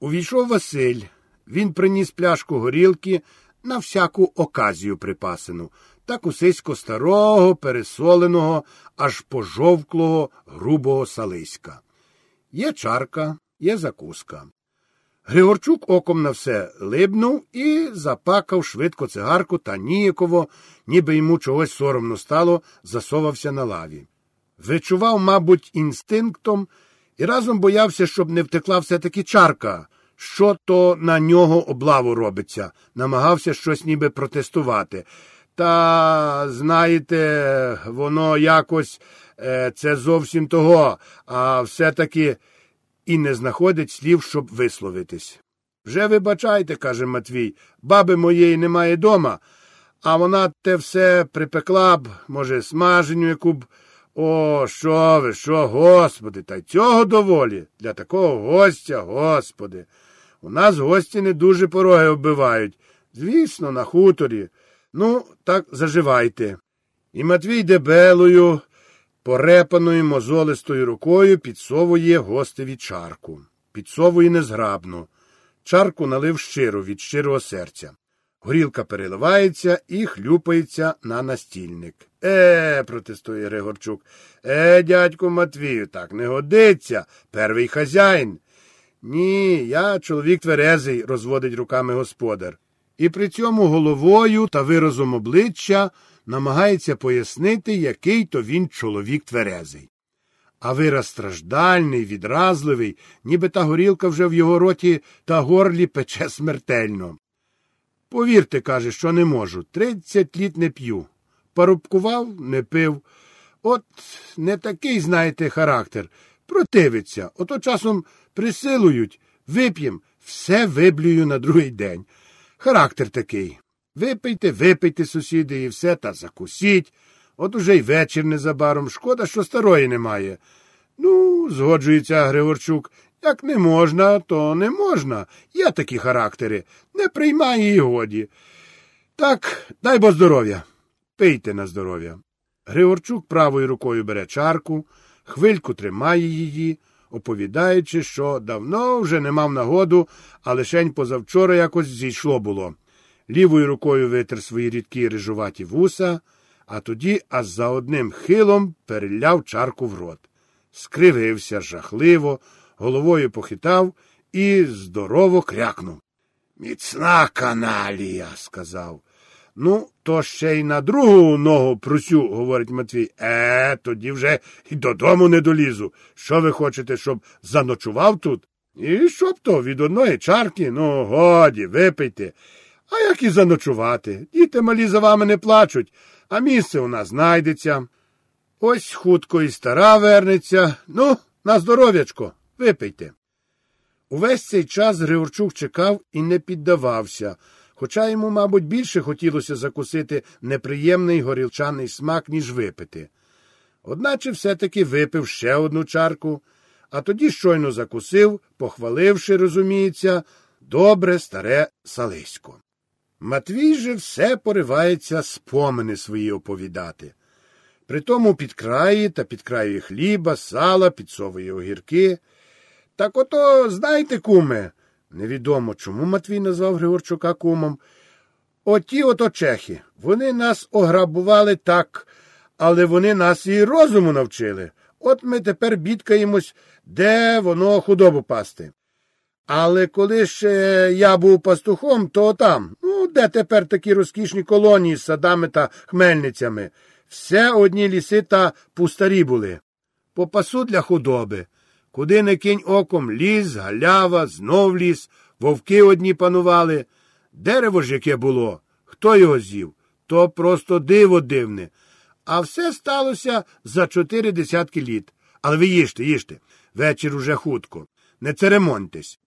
Увійшов Василь. Він приніс пляшку горілки на всяку оказію припасену, та кусисько старого, пересоленого, аж пожовклого, грубого салиська. Є чарка, є закуска. Григорчук оком на все либнув і запакав швидко цигарку та ніяково, ніби йому чогось соромно стало, засовався на лаві. Вичував, мабуть, інстинктом і разом боявся, щоб не втекла все-таки чарка, що то на нього облаву робиться, намагався щось ніби протестувати. Та, знаєте, воно якось е, це зовсім того, а все-таки і не знаходить слів, щоб висловитись. Вже вибачайте, каже Матвій, баби моєї немає дома, а вона те все припекла б, може, смаженю яку б. О, що ви, що, господи, та й цього доволі. Для такого гостя, господи. У нас гості не дуже пороги оббивають. Звісно, на хуторі. Ну, так заживайте. І Матвій дебелою, порепаною мозолистою рукою підсовує гостеві чарку. Підсовує незграбно. Чарку налив щиро від щирого серця. Горілка переливається і хлюпається на настільник. Е, протестує Григорчук. Е, дядьку Матвію, так не годиться. Первий хазяїн. Ні, я чоловік тверезий, розводить руками господар. І при цьому головою та виразом обличчя намагається пояснити, який то він чоловік тверезий. А вираз страждальний, відразливий, ніби та горілка вже в його роті та горлі пече смертельно. Повірте, каже, що не можу. Тридцять літ не п'ю. Парубкував, не пив. От не такий, знаєте, характер. Противиться. Ото часом присилують, вип'єм, все виблюю на другий день. Характер такий. Випийте, випийте, сусіди, і все, та закусіть. От уже й вечір незабаром. Шкода, що старої немає. Ну, згоджується Григорчук. Як не можна, то не можна. Є такі характери. Не приймає і годі. Так, дай бо здоров'я. Пийте на здоров'я. Григорчук правою рукою бере чарку, хвильку тримає її, оповідаючи, що давно вже не мав нагоду, а лишень позавчора якось зійшло було. Лівою рукою витер свої рідкі рижуваті вуса, а тоді аж за одним хилом переляв чарку в рот. Скривився жахливо, головою похитав і здорово крякнув. Міцна каналія, сказав. Ну, то ще й на другу ногу просю, говорить Матвій. Е, тоді вже й додому не долізу. Що ви хочете, щоб заночував тут? І щоб то від одної чарки, ну, годі, випийте. А як і заночувати? Діти малі за вами не плачуть, а місце у нас знайдеться. Ось хутко і стара вернеться. Ну, на здоров'ячко, випийте. Увесь цей час Григорчук чекав і не піддавався, хоча йому, мабуть, більше хотілося закусити неприємний горілчаний смак, ніж випити. Одначе все-таки випив ще одну чарку, а тоді щойно закусив, похваливши, розуміється, добре старе салисько. Матвій же все поривається спомини свої оповідати. Притому підкрає та підкраює хліба, сала, підсовує огірки. Так ото, знаєте, куме, невідомо чому Матвій назвав Григорчука кумом. Оті ото чехи. Вони нас ограбували так, але вони нас і розуму навчили. От ми тепер бідкаємось, де воно худобу пасти. Але коли ще я був пастухом, то там, ну, де тепер такі розкішні колонії з садами та хмельницями, все одні ліси та пустарі були. По пасу для худоби. Куди не кинь оком ліс, галява, знов ліс, вовки одні панували. Дерево ж яке було, хто його з'їв? То просто диво дивне. А все сталося за чотири десятки літ. Але ви їжте, їжте. Вечір уже хутко. Не церемоньтесь.